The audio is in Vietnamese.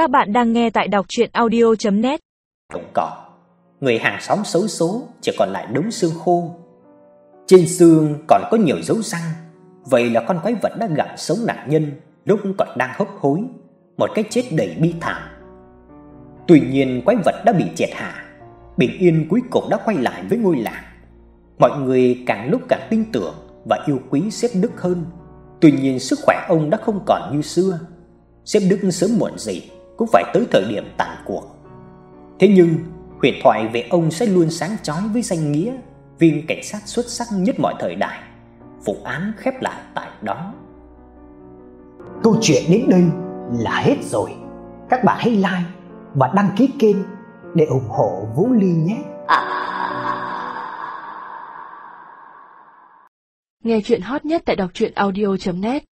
Các bạn đang nghe tại đọc chuyện audio.net Đồng cỏ, người hàng xóm xấu số chỉ còn lại đống xương khô. Trên xương còn có nhiều dấu răng, vậy là con quái vật đã gặp sống nạn nhân lúc còn đang hấp hối, một cái chết đầy bi thảm. Tuy nhiên quái vật đã bị triệt hạ, bình yên cuối cùng đã quay lại với ngôi làng. Mọi người càng lúc càng tin tưởng và yêu quý xếp Đức hơn. Tuy nhiên sức khỏe ông đã không còn như xưa. Xếp Đức sớm muộn gì cũng phải tới thời điểm tàn cuộc. Thế nhưng, huyền thoại về ông sẽ luôn sáng chói với danh nghĩa viên cảnh sát xuất sắc nhất mọi thời đại. Vụ án khép lại tại đó. Câu chuyện đến đây là hết rồi. Các bạn hãy like và đăng ký kênh để ủng hộ Vũ Ly nhé. Nghe chuyện hot nhất tại đọc truyện audio.net